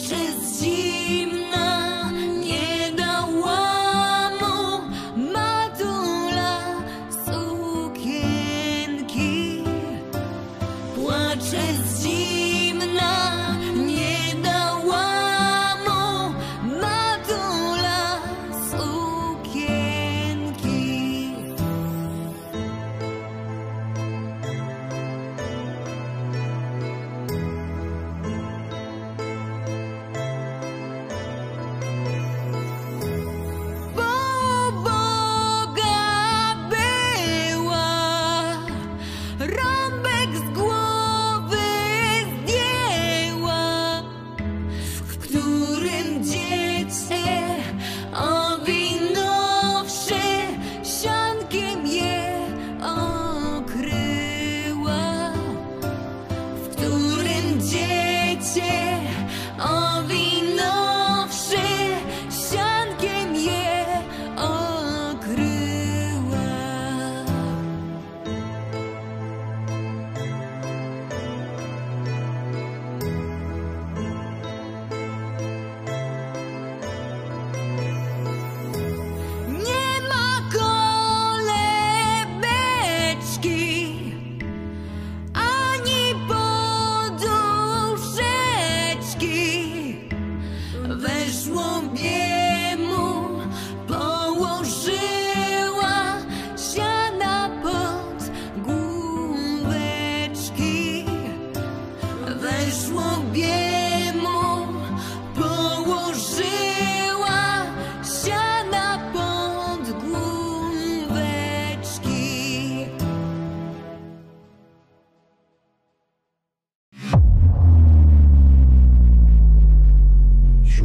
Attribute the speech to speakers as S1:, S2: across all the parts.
S1: She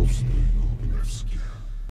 S2: themselves